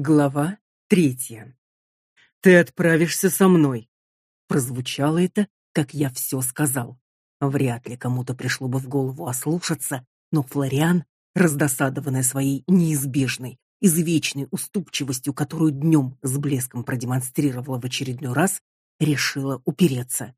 Глава третья. Ты отправишься со мной. Прозвучало это, как я все сказал. Вряд ли кому-то пришло бы в голову ослушаться, но Флориан, раздосадованный своей неизбежной, извечной уступчивостью, которую днем с блеском продемонстрировала в очередной раз, решила упереться.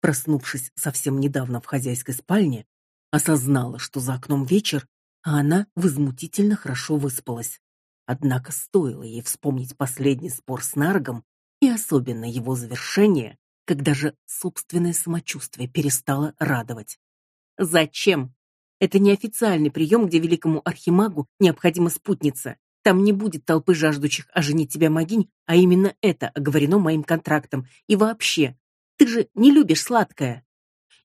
Проснувшись совсем недавно в хозяйской спальне, осознала, что за окном вечер, а она возмутительно хорошо выспалась. Однако стоило ей вспомнить последний спор с Наргом и особенно его завершение, когда же собственное самочувствие перестало радовать. Зачем? Это не официальный прием, где великому архимагу необходима спутница. Там не будет толпы жаждущих оженить тебя могинь, а именно это оговорено моим контрактом. И вообще, ты же не любишь сладкое.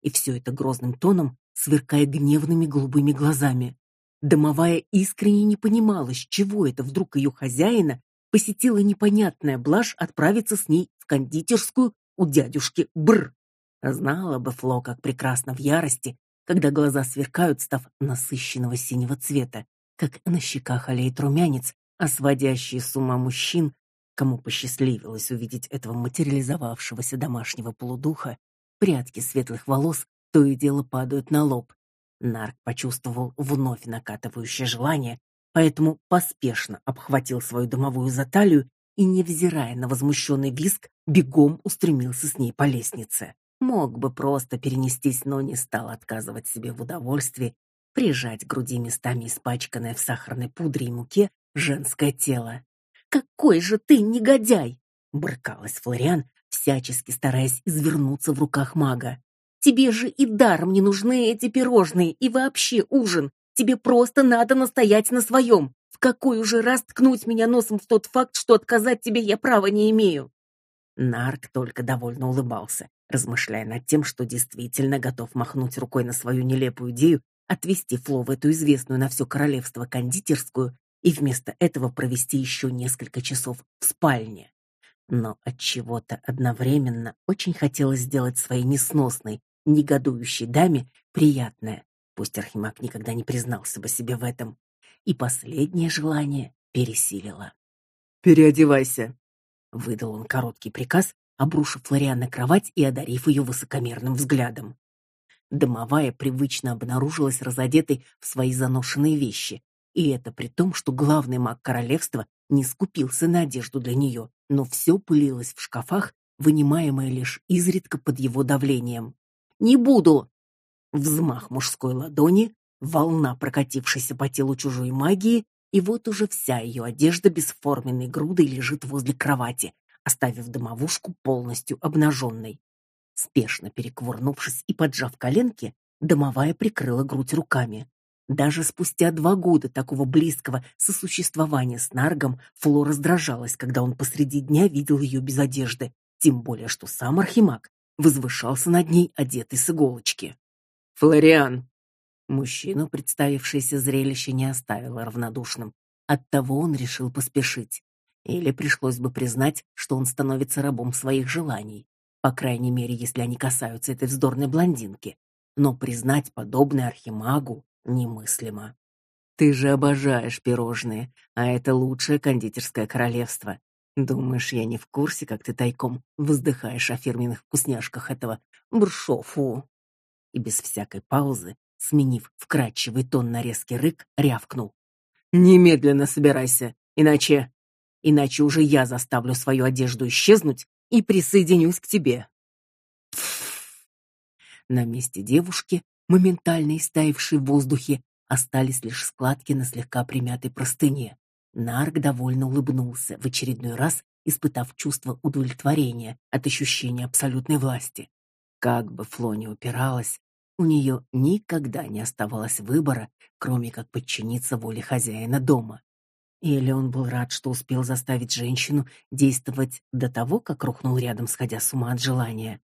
И все это грозным тоном, сверкая гневными голубыми глазами. Домовая искренне не понимала, с чего это вдруг ее хозяина посетила непонятная блажь отправиться с ней в кондитерскую у дядюшки Бр. Знала бы Фло, как прекрасно в ярости, когда глаза сверкают, став насыщенного синего цвета, как на щеках олеет румянец, а сводящие с ума мужчин, кому посчастливилось увидеть этого материализовавшегося домашнего полудуха, прядки светлых волос то и дело падают на лоб, Нарк почувствовал вновь накатывающее желание, поэтому поспешно обхватил свою домовую за талию и, невзирая на возмущенный визг, бегом устремился с ней по лестнице. Мог бы просто перенестись, но не стал отказывать себе в удовольствии прижать к груди местами испачканное в сахарной пудре и муке женское тело. «Какой же ты негодяй!» — брыкалась Флориан, всячески стараясь извернуться в руках мага. Тебе же и даром не нужны эти пирожные и вообще ужин. Тебе просто надо настоять на своем. В какой уже раз ткнуть меня носом в тот факт, что отказать тебе я права не имею?» Нарк только довольно улыбался, размышляя над тем, что действительно готов махнуть рукой на свою нелепую идею отвезти Фло в эту известную на все королевство кондитерскую и вместо этого провести еще несколько часов в спальне. Но от чего-то одновременно очень хотелось сделать своей несносной, негодующей даме приятное, пусть Архимаг никогда не признался бы себе в этом, и последнее желание пересилило. «Переодевайся», — выдал он короткий приказ, обрушив Флориан на кровать и одарив ее высокомерным взглядом. Домовая привычно обнаружилась разодетой в свои заношенные вещи, и это при том, что главный маг королевства не скупился на одежду для нее, но все пылилось в шкафах, вынимаемое лишь изредка под его давлением. Не буду. Взмах мужской ладони, волна прокатившейся по телу чужой магии, и вот уже вся ее одежда бесформенной грудой лежит возле кровати, оставив домовушку полностью обнаженной. Спешно перекувырнувшись и поджав коленки, домовая прикрыла грудь руками. Даже спустя два года такого близкого сосуществования с Наргом Фло раздражалась, когда он посреди дня видел ее без одежды, тем более что сам Архимаг возвышался над ней, одетый с иголочки. «Флориан!» Мужчину представившееся зрелище не оставило равнодушным. Оттого он решил поспешить. Или пришлось бы признать, что он становится рабом своих желаний, по крайней мере, если они касаются этой вздорной блондинки. Но признать подобное архимагу немыслимо. Ты же обожаешь пирожные, а это лучшее кондитерское королевство. Думаешь, я не в курсе, как ты тайком вздыхаешь о фирменных вкусняшках этого Бршофу? И без всякой паузы, сменив вкрадчивый тон на резкий рык, рявкнул: "Немедленно собирайся, иначе иначе уже я заставлю свою одежду исчезнуть и присоединюсь к тебе". На месте девушки, моментально истаившей в воздухе, остались лишь складки на слегка примятой простыне. Нарк довольно улыбнулся, в очередной раз испытав чувство удовлетворения от ощущения абсолютной власти. Как бы Фло ни упиралась, у нее никогда не оставалось выбора, кроме как подчиниться воле хозяина дома. Или он был рад, что успел заставить женщину действовать до того, как рухнул рядом, сходя с ума от желания.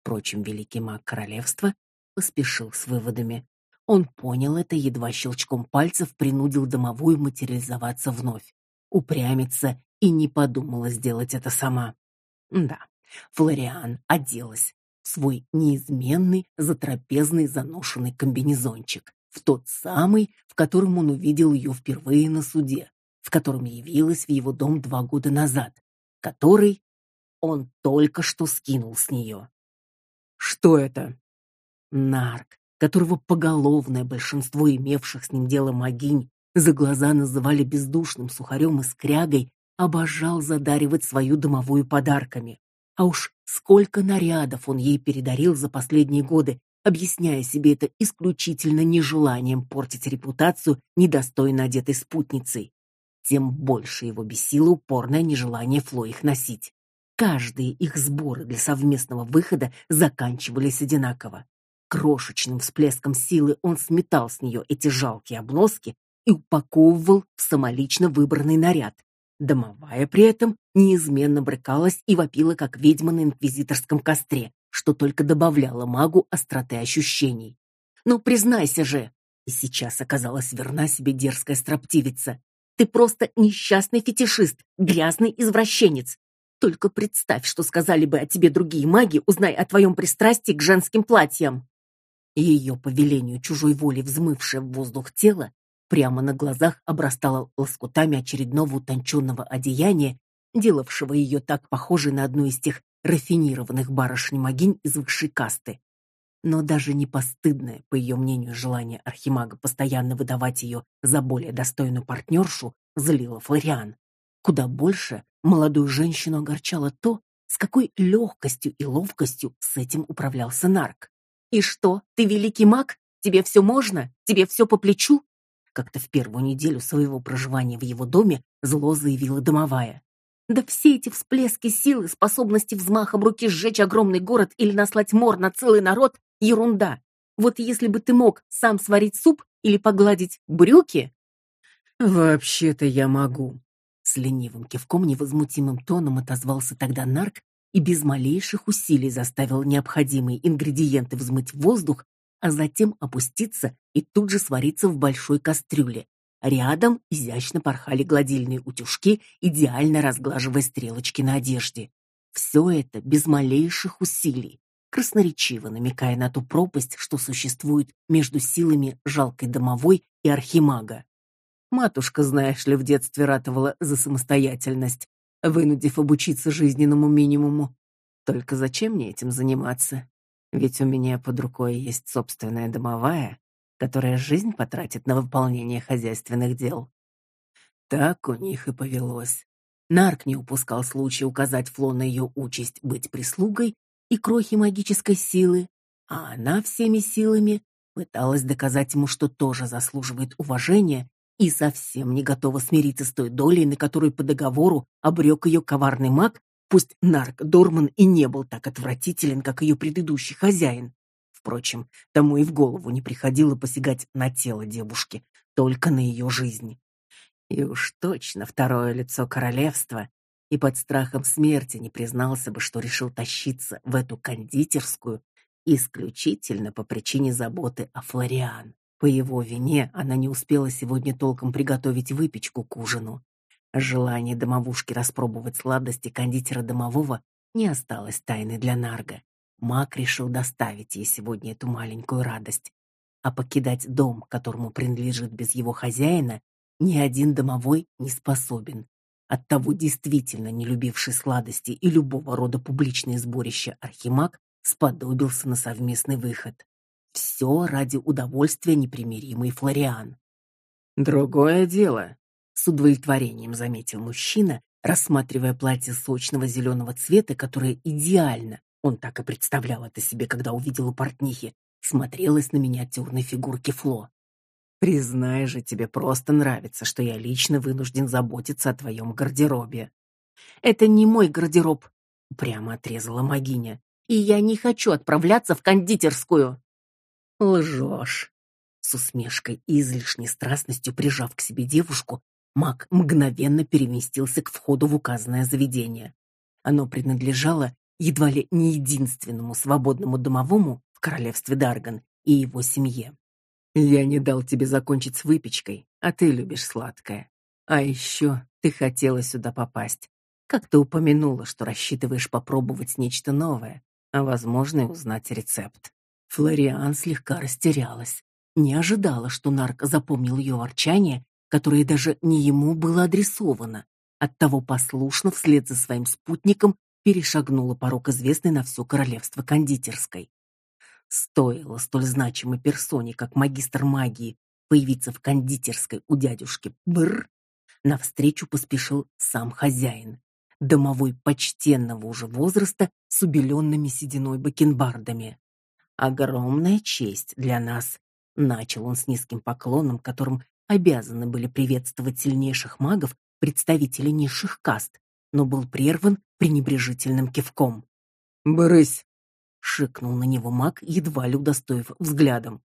Впрочем, великий маг королевства поспешил с выводами. Он понял это, едва щелчком пальцев принудил домовую материализоваться вновь, упрямиться и не подумала сделать это сама. Да, Флориан оделась в свой неизменный затрапезный заношенный комбинезончик, в тот самый, в котором он увидел ее впервые на суде, в котором явилась в его дом два года назад, который он только что скинул с нее. Что это? Нарк, которого поголовное большинство имевших с ним дело могинь за глаза называли бездушным сухарем и скрягой, обожал задаривать свою домовую подарками. А уж сколько нарядов он ей передарил за последние годы, объясняя себе это исключительно нежеланием портить репутацию недостойно одетой спутницей. Тем больше его бесило упорное нежелание Фло их носить. Каждые их сборы для совместного выхода заканчивались одинаково. Крошечным всплеском силы он сметал с нее эти жалкие обноски и упаковывал в самолично выбранный наряд, Домовая при этом неизменно брыкалась и вопила, как ведьма на инквизиторском костре, что только добавляло магу остроты ощущений. «Ну, признайся же!» И сейчас оказалась верна себе дерзкая строптивица. «Ты просто несчастный фетишист, грязный извращенец. Только представь, что сказали бы о тебе другие маги, узнай о твоем пристрастии к женским платьям!» Ее по велению чужой воли взмывшее в воздух тело прямо на глазах обрастала лоскутами очередного утонченного одеяния, делавшего ее так похожей на одну из тех рафинированных барышень-могинь из высшей касты. Но даже не постыдное, по ее мнению, желание архимага постоянно выдавать ее за более достойную партнершу злило Флориан. Куда больше молодую женщину огорчало то, с какой легкостью и ловкостью с этим управлялся нарк. «И что, ты великий маг? Тебе все можно? Тебе все по плечу?» Как-то в первую неделю своего проживания в его доме зло заявила домовая. Да все эти всплески силы, способности взмахом руки сжечь огромный город или наслать мор на целый народ — ерунда. Вот если бы ты мог сам сварить суп или погладить брюки... Вообще-то я могу. С ленивым кивком невозмутимым тоном отозвался тогда нарк и без малейших усилий заставил необходимые ингредиенты взмыть в воздух а затем опуститься и тут же свариться в большой кастрюле. Рядом изящно порхали гладильные утюжки, идеально разглаживая стрелочки на одежде. Все это без малейших усилий, красноречиво намекая на ту пропасть, что существует между силами жалкой домовой и архимага. Матушка, знаешь ли, в детстве ратовала за самостоятельность, вынудив обучиться жизненному минимуму. Только зачем мне этим заниматься? Ведь у меня под рукой есть собственная домовая, которая жизнь потратит на выполнение хозяйственных дел. Так у них и повелось. Нарк не упускал случая указать Фло на ее участь быть прислугой и крохи магической силы, а она всеми силами пыталась доказать ему, что тоже заслуживает уважения и совсем не готова смириться с той долей, на которую по договору обрек ее коварный маг, Пусть нарк Дорман и не был так отвратителен, как ее предыдущий хозяин. Впрочем, тому и в голову не приходило посягать на тело девушки, только на ее жизнь. И уж точно второе лицо королевства и под страхом смерти не признался бы, что решил тащиться в эту кондитерскую исключительно по причине заботы о Флориан. По его вине она не успела сегодня толком приготовить выпечку к ужину, Желание домовушки распробовать сладости кондитера домового не осталось тайной для Нарга. Мак решил доставить ей сегодня эту маленькую радость. А покидать дом, которому принадлежит без его хозяина, ни один домовой не способен. Оттого действительно не любивший сладости и любого рода публичные сборища архимаг сподобился на совместный выход. Все ради удовольствия непримиримый Флориан. Другое дело, с удовлетворением заметил мужчина, рассматривая платье сочного зеленого цвета, которое идеально, он так и представлял это себе, когда увидел у портнихи, смотрелось на миниатюрной фигурке Фло. Признай же, тебе просто нравится, что я лично вынужден заботиться о твоем гардеробе. Это не мой гардероб, прямо отрезала Магиня. И я не хочу отправляться в кондитерскую. Лжешь. С усмешкой и излишней страстностью прижав к себе девушку, Маг мгновенно переместился к входу в указанное заведение. Оно принадлежало едва ли не единственному свободному домовому в королевстве Дарган и его семье. Я не дал тебе закончить с выпечкой, а ты любишь сладкое. А еще ты хотела сюда попасть. Как ты упомянула, что рассчитываешь попробовать нечто новое, а возможно, и узнать рецепт. Флориан слегка растерялась, не ожидала, что нарк запомнил ее ворчание которое даже не ему было адресовано. Оттого послушно вслед за своим спутником перешагнула порог известной на все королевство кондитерской. Стоило столь значимой персоне, как магистр магии, появиться в кондитерской у дядюшки Бр, навстречу поспешил сам хозяин, домовой почтенного уже возраста с убеленными сединой бакенбардами. Огромная честь для нас, начал он с низким поклоном, которым обязаны были приветствовать сильнейших магов представители низших каст, но был прерван пренебрежительным кивком. "Брысь", шикнул на него маг, едва ли удостоив взглядом.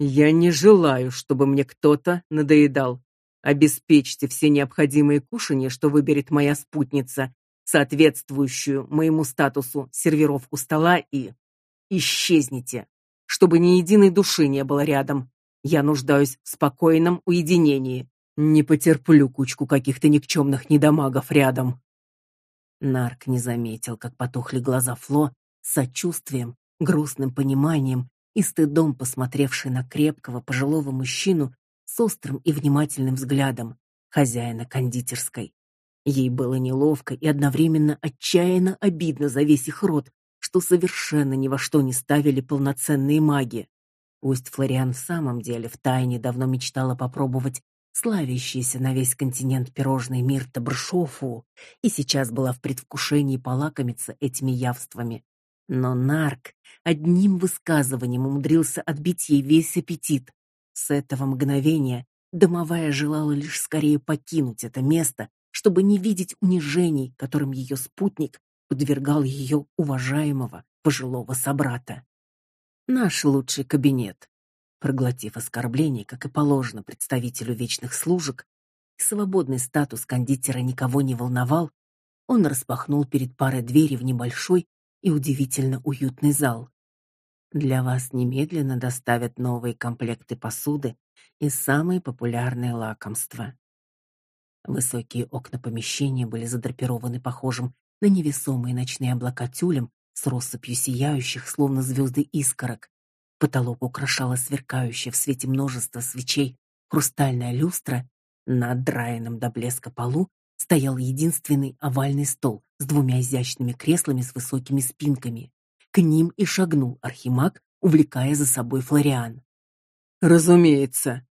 "Я не желаю, чтобы мне кто-то надоедал. Обеспечьте все необходимые кушанья, что выберет моя спутница, соответствующую моему статусу сервировку стола и исчезните, чтобы ни единой души не было рядом. Я нуждаюсь в спокойном уединении. Не потерплю кучку каких-то никчемных недомагов рядом. Нарк не заметил, как потухли глаза Фло, сочувствием, грустным пониманием и стыдом посмотревшей на крепкого пожилого мужчину с острым и внимательным взглядом хозяина кондитерской. Ей было неловко и одновременно отчаянно обидно за весь их род, что совершенно ни во что не ставили полноценные маги. Пусть Флориан в самом деле втайне давно мечтала попробовать славящийся на весь континент пирожный мир Табршофу, и сейчас была в предвкушении полакомиться этими явствами. Но Нарк одним высказыванием умудрился отбить ей весь аппетит. С этого мгновения домовая желала лишь скорее покинуть это место, чтобы не видеть унижений, которым ее спутник подвергал ее уважаемого пожилого собрата. Наш лучший кабинет, проглотив оскорбление, как и положено представителю вечных служек, свободный статус кондитера никого не волновал, он распахнул перед парой двери в небольшой и удивительно уютный зал. Для вас немедленно доставят новые комплекты посуды и самые популярные лакомства. Высокие окна помещения были задрапированы похожим на невесомые ночные облака тюлем с россыпью сияющих, словно звезды искорок, Потолок украшала сверкающая в свете множества свечей хрустальная люстра, на отдраенном до блеска полу стоял единственный овальный стол с двумя изящными креслами с высокими спинками. К ним и шагнул архимаг, увлекая за собой Флориан. Разумеется,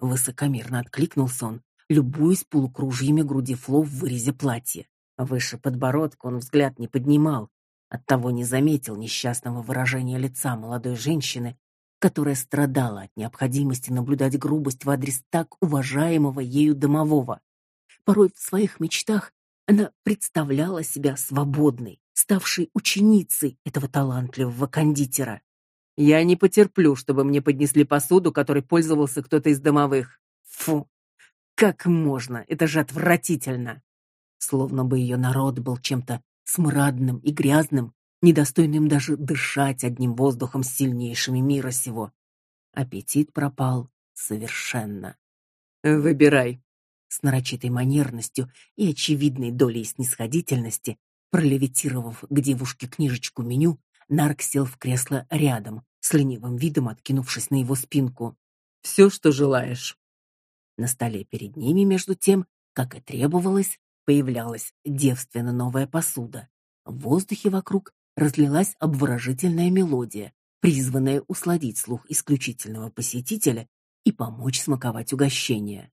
высокомерно откликнулся он, любуясь полукружьями груди Фло в вырезе платья. Выше подбородка он взгляд не поднимал, Оттого не заметил несчастного выражения лица молодой женщины, которая страдала от необходимости наблюдать грубость в адрес так уважаемого ею домового. Порой в своих мечтах она представляла себя свободной, ставшей ученицей этого талантливого кондитера. Я не потерплю, чтобы мне поднесли посуду, которой пользовался кто-то из домовых. Фу. Как можно? Это же отвратительно. Словно бы ее народ был чем-то смрадным и грязным, недостойным даже дышать одним воздухом с сильнейшими мира сего. Аппетит пропал совершенно. Выбирай. С нарочитой манерностью и очевидной долей снисходительности, пролевитировав к девушке книжечку меню, Нарк сел в кресло рядом, с ленивым видом откинувшись на его спинку. Все, что желаешь. На столе перед ними, между тем, как и требовалось, Появлялась девственно новая посуда. В воздухе вокруг разлилась обворожительная мелодия, призванная усладить слух исключительного посетителя и помочь смаковать угощение.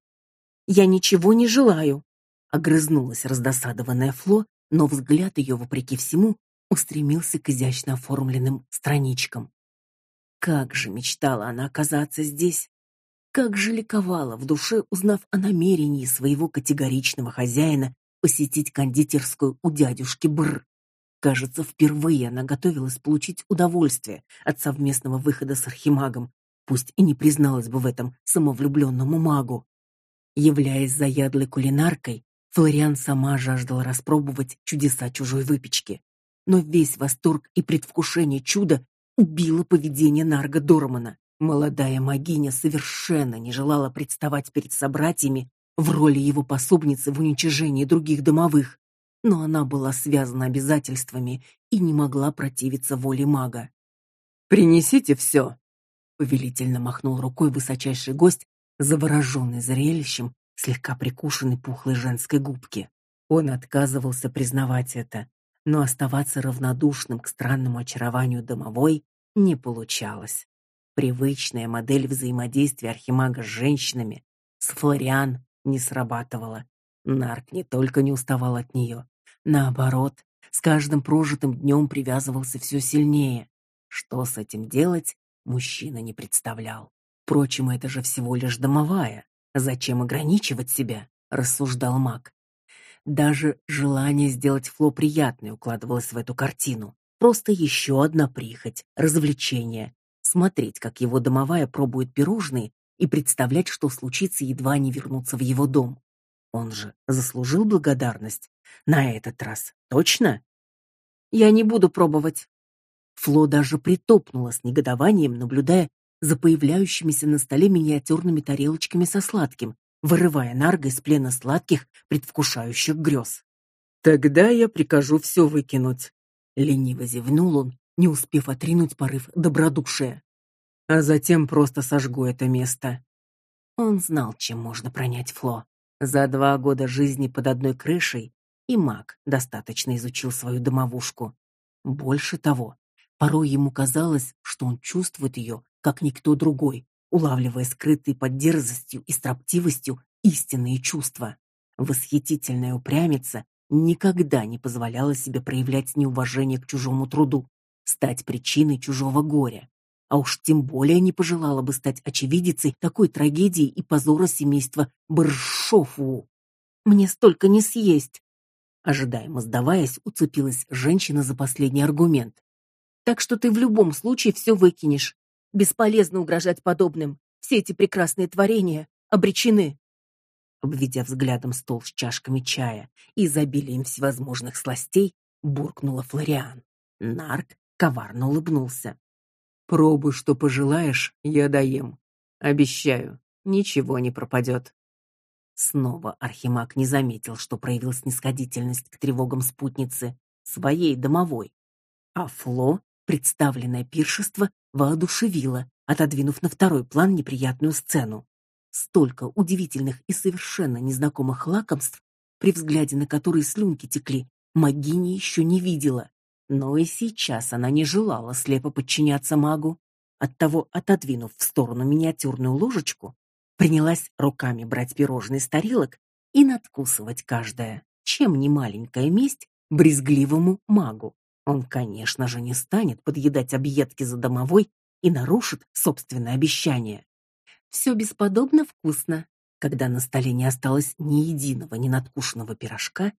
Я ничего не желаю, огрызнулась раздосадованная Фло, но взгляд ее вопреки всему устремился к изящно оформленным страничкам. Как же мечтала она оказаться здесь, как же ликовала в душе, узнав о намерении своего категоричного хозяина посетить кондитерскую у дядюшки Бр. Кажется, впервые она готовилась получить удовольствие от совместного выхода с архимагом, пусть и не призналась бы в этом самовлюбленному магу. Являясь заядлой кулинаркой, Флориан сама жаждала распробовать чудеса чужой выпечки. Но весь восторг и предвкушение чуда убило поведение Нарга Дормана. Молодая магиня совершенно не желала представать перед собратьями в роли его пособницы в уничижении других домовых, но она была связана обязательствами и не могла противиться воле мага. Принесите все!» повелительно махнул рукой высочайший гость, завороженный зрелищем, слегка прикушенной пухлой женской губки. Он отказывался признавать это, но оставаться равнодушным к странному очарованию домовой не получалось. Привычная модель взаимодействия архимага с женщинами с Флориан не срабатывала. Нарк не только не уставал от нее, наоборот, с каждым прожитым днем привязывался все сильнее. Что с этим делать, мужчина не представлял. Впрочем, это же всего лишь домовая. Зачем ограничивать себя, рассуждал Мак. Даже желание сделать Фло приятной укладывалось в эту картину. Просто еще одна прихоть, развлечение. Смотреть, как его домовая пробует пирожные и представлять, что случится, едва они вернутся в его дом. Он же заслужил благодарность. На этот раз. Точно? Я не буду пробовать. Фло даже притопнула с негодованием, наблюдая за появляющимися на столе миниатюрными тарелочками со сладким, вырывая Нарга из плена сладких, предвкушающих грез. Тогда я прикажу все выкинуть. Лениво зевнул он, не успев отринуть порыв добродушия. А затем просто сожгу это место. Он знал, чем можно пронять Фло. За два года жизни под одной крышей и маг достаточно изучил свою домовушку. Больше того, порой ему казалось, что он чувствует ее, как никто другой, улавливая скрытые под дерзостью и строптивостью истинные чувства. Восхитительная упрямица никогда не позволяла себе проявлять неуважение к чужому труду, стать причиной чужого горя. А уж тем более не пожелала бы стать очевидицей такой трагедии и позора семейства Баршову. Мне столько не съесть. Ожидаемо сдаваясь, уцепилась женщина за последний аргумент. Так что ты в любом случае все выкинешь. Бесполезно угрожать подобным. Все эти прекрасные творения обречены обведя взглядом стол с чашками чая и изобилием всевозможных сластей, буркнула Флориан. Нарк коварно улыбнулся. Пробуй, что пожелаешь, я доем. Обещаю, ничего не пропадет. Снова Архимаг не заметил, что проявил снисходительность к тревогам спутницы, своей домовой. А Фло, представленное пиршество, воодушевило, отодвинув на второй план неприятную сцену. Столько удивительных и совершенно незнакомых лакомств, при взгляде на которые слюнки текли, Магини еще не видела. Но и сейчас она не желала слепо подчиняться магу. Оттого, отодвинув в сторону миниатюрную ложечку, принялась руками брать пирожные с тарелок и надкусывать каждое. Чем не маленькая месть брезгливому магу. Он, конечно же, не станет подъедать объедки за домовой и нарушит собственное обещание. Все бесподобно вкусно. Когда на столе не осталось ни единого ненадкушенного пирожка,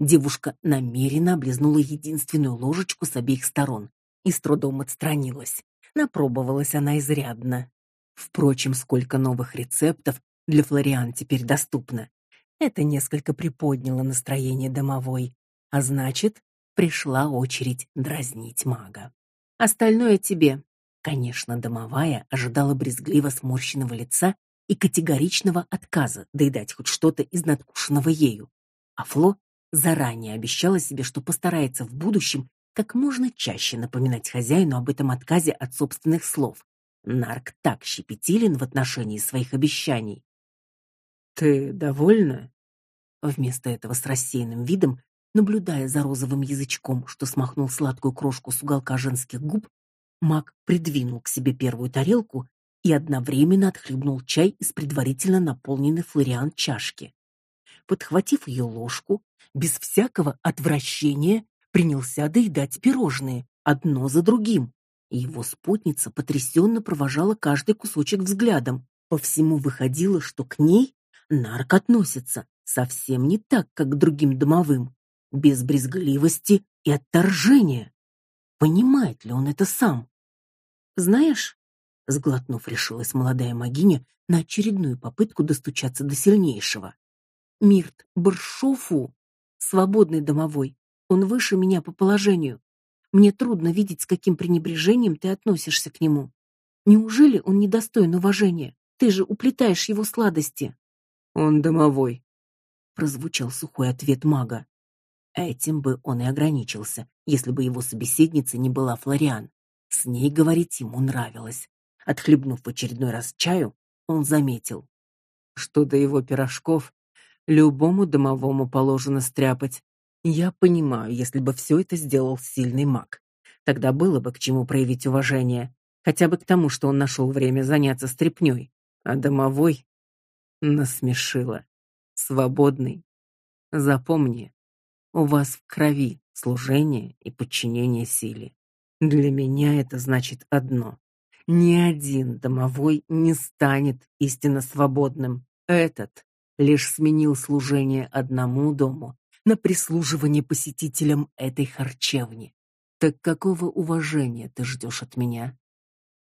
девушка намеренно облизнула единственную ложечку с обеих сторон и с трудом отстранилась. Напробовалась она изрядно. Впрочем, сколько новых рецептов для Флориан теперь доступно. Это несколько приподняло настроение домовой, а значит, пришла очередь дразнить мага. Остальное тебе, Конечно, домовая ожидала брезгливо сморщенного лица и категоричного отказа доедать хоть что-то из надкушенного ею. А Фло заранее обещала себе, что постарается в будущем как можно чаще напоминать хозяину об этом отказе от собственных слов. Нарк так щепетилен в отношении своих обещаний. Ты довольна? Вместо этого с рассеянным видом, наблюдая за розовым язычком, что смахнул сладкую крошку с уголка женских губ, Мак придвинул к себе первую тарелку и одновременно отхлебнул чай из предварительно наполненной флориан чашки. Подхватив ее ложку, без всякого отвращения принялся доедать пирожные, одно за другим. Его спутница потрясенно провожала каждый кусочек взглядом. По всему выходило, что к ней нарк относится совсем не так, как к другим домовым, без брезгливости и отторжения. Понимает ли он это сам? Знаешь, сглотнув, решилась молодая магиня на очередную попытку достучаться до сильнейшего. Мирт Баршофу, свободный домовой, он выше меня по положению. Мне трудно видеть, с каким пренебрежением ты относишься к нему. Неужели он недостоин уважения? Ты же уплетаешь его сладости. Он домовой, прозвучал сухой ответ мага. Этим бы он и ограничился, если бы его собеседница не была Флориан. С ней говорить ему нравилось. Отхлебнув в очередной раз чаю, он заметил: Что до его пирожков, любому домовому положено стряпать. Я понимаю, если бы все это сделал сильный маг. Тогда было бы к чему проявить уважение, хотя бы к тому, что он нашел время заняться стряпнёй. А домовой насмешила. Свободный. Запомни, у вас в крови служение и подчинение силе. Для меня это значит одно: ни один домовой не станет истинно свободным. Этот лишь сменил служение одному дому на прислуживание посетителям этой харчевни. Так какого уважения ты ждешь от меня?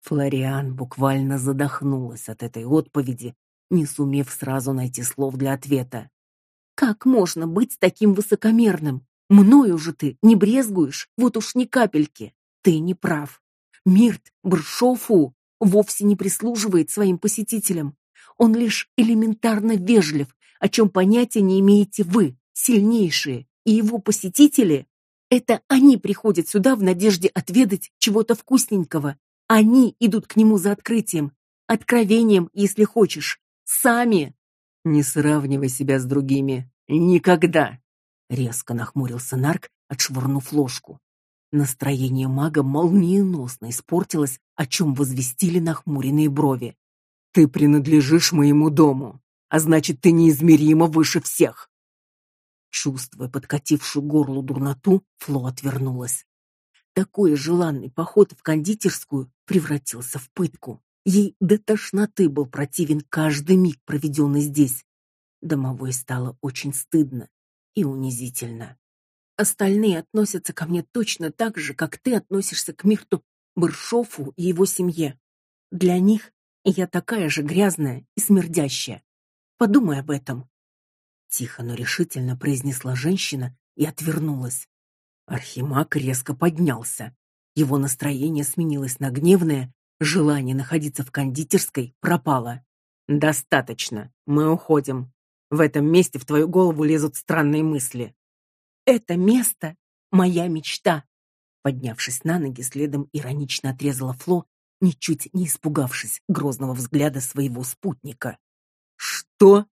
Флориан буквально задохнулась от этой отповеди, не сумев сразу найти слов для ответа. Как можно быть таким высокомерным? Мною же ты не брезгуешь, вот уж ни капельки. Ты не прав. Мирт Бршофу вовсе не прислуживает своим посетителям. Он лишь элементарно вежлив, о чем понятия не имеете вы, сильнейшие, и его посетители. Это они приходят сюда в надежде отведать чего-то вкусненького. Они идут к нему за открытием, откровением, если хочешь. Сами. Не сравнивай себя с другими. Никогда. Резко нахмурился Нарк, отшвырнув ложку. Настроение мага молниеносно испортилось, о чем возвестили нахмуренные брови. Ты принадлежишь моему дому, а значит, ты неизмеримо выше всех. Чувствуя подкатившую горлу дурноту, Фло отвернулась. Такой желанный поход в кондитерскую превратился в пытку. Ей до тошноты был противен каждый миг, проведенный здесь. Домовой стало очень стыдно и унизительно. Остальные относятся ко мне точно так же, как ты относишься к Мирту Баршофу и его семье. Для них я такая же грязная и смердящая. Подумай об этом. Тихо, но решительно произнесла женщина и отвернулась. Архимаг резко поднялся. Его настроение сменилось на гневное, желание находиться в кондитерской пропало. Достаточно. Мы уходим. В этом месте в твою голову лезут странные мысли. Это место моя мечта. Поднявшись на ноги, следом иронично отрезала Фло, ничуть не испугавшись грозного взгляда своего спутника. Что?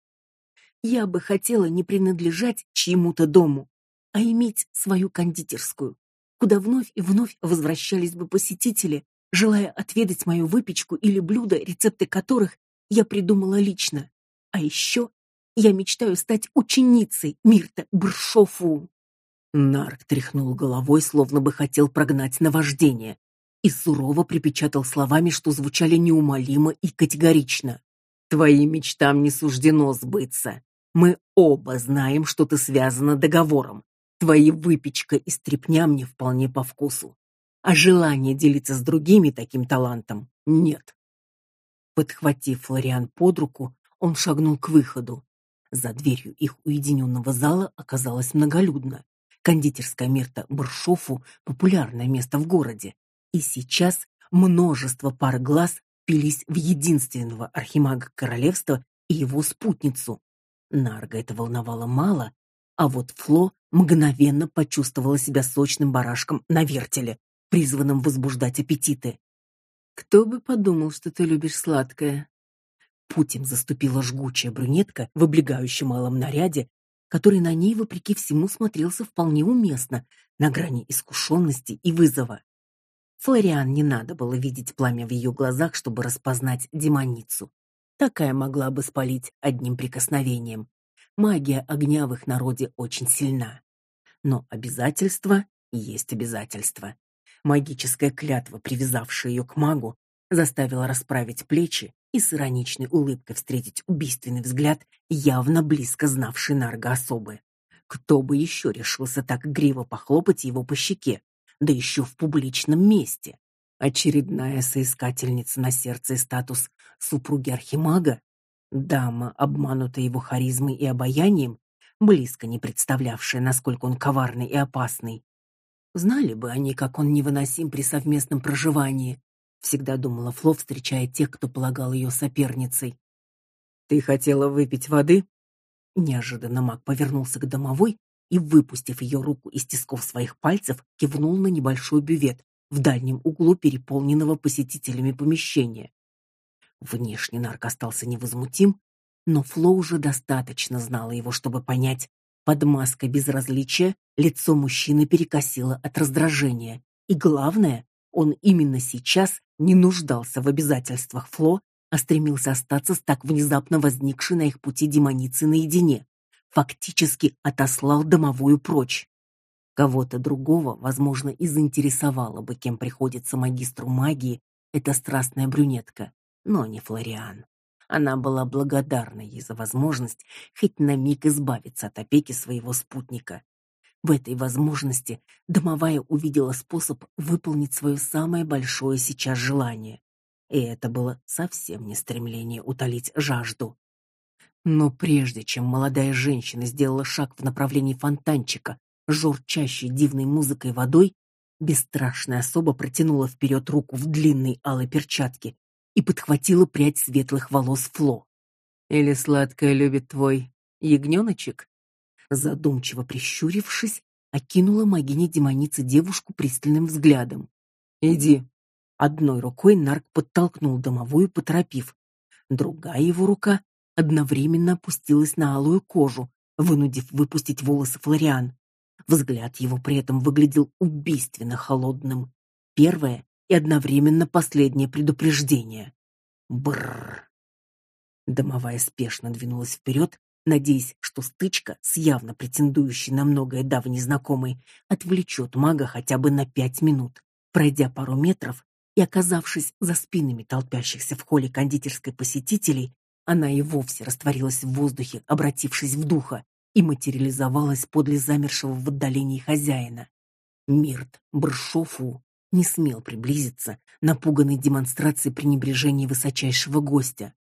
Я бы хотела не принадлежать чьему-то дому, а иметь свою кондитерскую, куда вновь и вновь возвращались бы посетители, желая отведать мою выпечку или блюда, рецепты которых я придумала лично. А еще я мечтаю стать ученицей Мирта Бршофу. Нарк тряхнул головой, словно бы хотел прогнать наваждение, и сурово припечатал словами, что звучали неумолимо и категорично. Твоим мечтам не суждено сбыться. Мы оба знаем, что ты связана договором. Твои выпечка и стряпня мне вполне по вкусу. А желание делиться с другими таким талантом нет. Подхватив Флориан под руку, он шагнул к выходу. За дверью их уединенного зала оказалось многолюдно. Кондитерская Мирта Буршофу популярное место в городе, и сейчас множество пар глаз впились в единственного архимага королевства и его спутницу. Нарга это волновало мало, а вот Фло мгновенно почувствовала себя сочным барашком на вертеле, призванным возбуждать аппетиты. Кто бы подумал, что ты любишь сладкое? Путем заступила жгучая брюнетка в облегающем малом наряде который на ней вопреки всему смотрелся вполне уместно, на грани искушенности и вызова. Флориан не надо было видеть пламя в ее глазах, чтобы распознать демоницу. Такая могла бы спалить одним прикосновением. Магия огня в их народе очень сильна. Но обязательство есть обязательство. Магическая клятва, привязавшая ее к магу, заставила расправить плечи и с ироничной улыбкой встретить убийственный взгляд явно близко знавшей Нарга особы. Кто бы еще решился так гриво похлопать его по щеке, да еще в публичном месте? Очередная соискательница на сердце и статус супруги архимага, дама, обманутая его харизмой и обаянием, близко не представлявшая, насколько он коварный и опасный. Знали бы они, как он невыносим при совместном проживании, всегда думала Фло, встречая тех, кто полагал ее соперницей. Ты хотела выпить воды? Неожиданно Мак повернулся к домовой и, выпустив ее руку из тисков своих пальцев, кивнул на небольшой бювет в дальнем углу переполненного посетителями помещения. Внешне нарк остался невозмутим, но Фло уже достаточно знала его, чтобы понять, под маской безразличия лицо мужчины перекосило от раздражения, и главное, он именно сейчас не нуждался в обязательствах Фло, а стремился остаться с так внезапно возникшей на их пути демоницей наедине. Фактически отослал домовую прочь. Кого-то другого, возможно, и заинтересовало бы, кем приходится магистру магии эта страстная брюнетка, но не Флориан. Она была благодарна ей за возможность хоть на миг избавиться от опеки своего спутника. В этой возможности домовая увидела способ выполнить свое самое большое сейчас желание. И это было совсем не стремление утолить жажду. Но прежде чем молодая женщина сделала шаг в направлении фонтанчика, журчащей дивной музыкой водой, бесстрашная особа протянула вперед руку в длинной алой перчатке и подхватила прядь светлых волос Фло. Или сладкое любит твой ягненочек? Задумчиво прищурившись, окинула магиня демоницы девушку пристальным взглядом. Иди. Одной рукой Нарк подтолкнул домовую, поторопив. Другая его рука одновременно опустилась на алую кожу, вынудив выпустить волосы Флориан. Взгляд его при этом выглядел убийственно холодным. Первое и одновременно последнее предупреждение. Бррр. Домовая спешно двинулась вперед, надеясь, что стычка с явно претендующей на многое давней знакомой отвлечет мага хотя бы на пять минут. Пройдя пару метров и оказавшись за спинами толпящихся в холле кондитерской посетителей, она и вовсе растворилась в воздухе, обратившись в духа, и материализовалась подле замершего в отдалении хозяина. Мирт Бршофу не смел приблизиться, напуганный демонстрацией пренебрежения высочайшего гостя.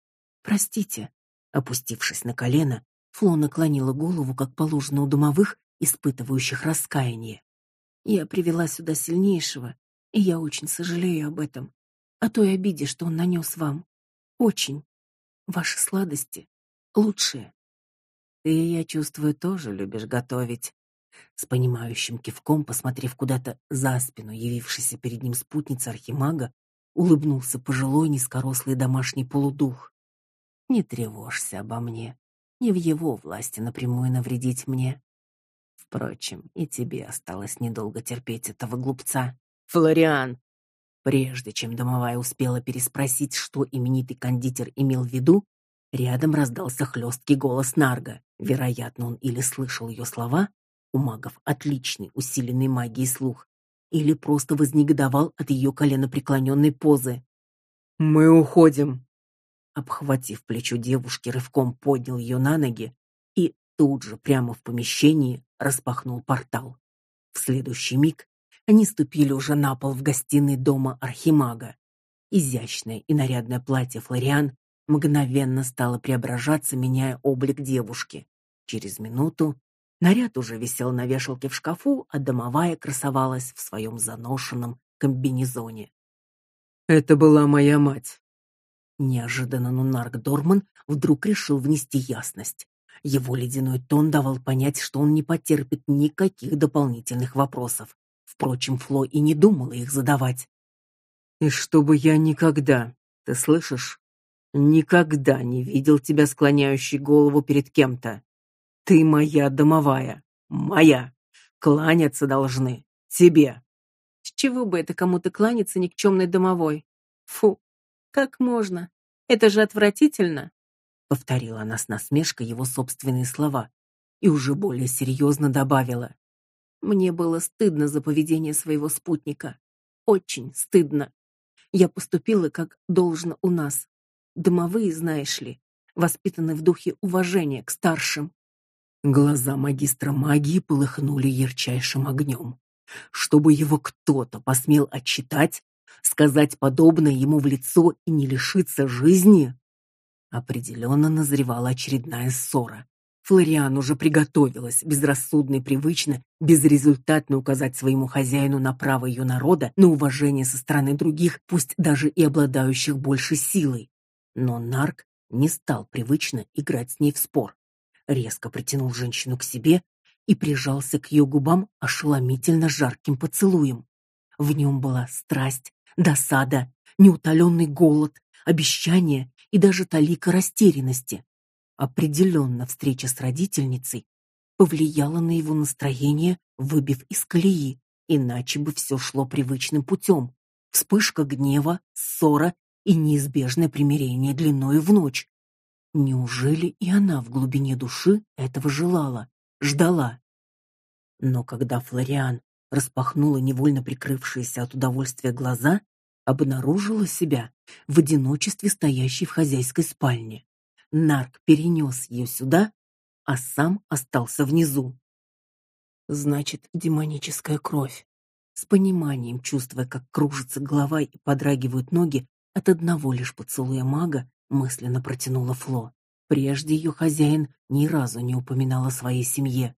Простите, опустившись на колено, Фло наклонила голову, как положено у домовых, испытывающих раскаяние. Я привела сюда сильнейшего, и я очень сожалею об этом, о той обиде, что он нанес вам. Очень. Ваши сладости лучшие. Ты, я чувствую, тоже любишь готовить. С понимающим кивком, посмотрев куда-то за спину явившейся перед ним спутницы архимага, улыбнулся пожилой низкорослый домашний полудух. Не тревожься обо мне. Не в его власти напрямую навредить мне. Впрочем, и тебе осталось недолго терпеть этого глупца. Флориан, прежде чем домовая успела переспросить, что именитый кондитер имел в виду, Рядом раздался хлесткий голос Нарга. Вероятно, он или слышал ее слова, у магов отличный усиленный магией слух, или просто вознегодовал от ее коленопреклоненной позы. Мы уходим. Обхватив плечо девушки, рывком поднял ее на ноги и тут же прямо в помещении распахнул портал. В следующий миг они ступили уже на пол в гостиной дома архимага. Изящное и нарядное платье Флориан мгновенно стала преображаться, меняя облик девушки. Через минуту наряд уже висел на вешалке в шкафу, а домовая красовалась в своем заношенном комбинезоне. Это была моя мать. Неожиданно Нунарк Дорман вдруг решил внести ясность. Его ледяной тон давал понять, что он не потерпит никаких дополнительных вопросов. Впрочем, Фло и не думала их задавать. И чтобы я никогда, ты слышишь, Никогда не видел тебя склоняющей голову перед кем-то. Ты моя домовая, моя. Кланяться должны тебе. С чего бы это кому-то кланяться никчемной домовой? Фу, как можно? Это же отвратительно. Повторила она с насмешкой его собственные слова и уже более серьезно добавила: Мне было стыдно за поведение своего спутника, очень стыдно. Я поступила как должно у нас, Домовые, знаешь ли, воспитаны в духе уважения к старшим. Глаза магистра магии полыхнули ярчайшим огнем. Чтобы его кто-то посмел отчитать, сказать подобное ему в лицо и не лишиться жизни, определенно назревала очередная ссора. Флориан уже приготовилась безрассудно и привычно, безрезультатно указать своему хозяину на право ее народа на уважение со стороны других, пусть даже и обладающих большей силой. Но Нарк не стал привычно играть с ней в спор. Резко притянул женщину к себе и прижался к ее губам ошеломительно жарким поцелуем. В нем была страсть, досада, неутоленный голод, обещание и даже талика растерянности. Определенно встреча с родительницей повлияла на его настроение, выбив из колеи, иначе бы все шло привычным путем. Вспышка гнева, ссора и неизбежное примирение длиною в ночь. Неужели и она в глубине души этого желала, ждала? Но когда Флориан распахнула невольно прикрывшиеся от удовольствия глаза, обнаружила себя в одиночестве стоящей в хозяйской спальне. Нарк перенес ее сюда, а сам остался внизу. Значит, демоническая кровь. С пониманием, чувствуя, как кружится голова и подрагивают ноги от одного лишь поцелуя мага, мысленно протянула Фло. Прежде ее хозяин ни разу не упоминал о своей семье.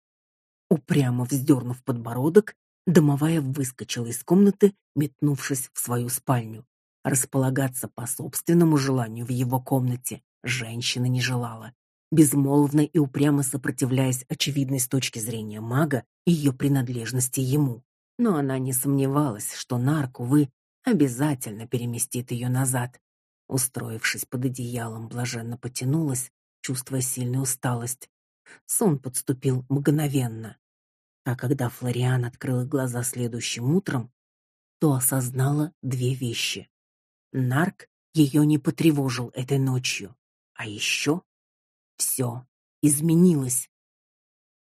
Упрямо вздернув подбородок, домовая выскочила из комнаты, метнувшись в свою спальню. Располагаться по собственному желанию в его комнате женщина не желала, безмолвно и упрямо сопротивляясь очевидной с точки зрения мага ее принадлежности ему. Но она не сомневалась, что нарк, увы, обязательно переместит ее назад. Устроившись под одеялом, блаженно потянулась, чувствуя сильную усталость. Сон подступил мгновенно. А когда Флориан открыла глаза следующим утром, то осознала две вещи. Нарк ее не потревожил этой ночью, а еще все изменилось.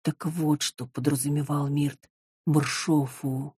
Так вот, что подразумевал Мирт Баршофу.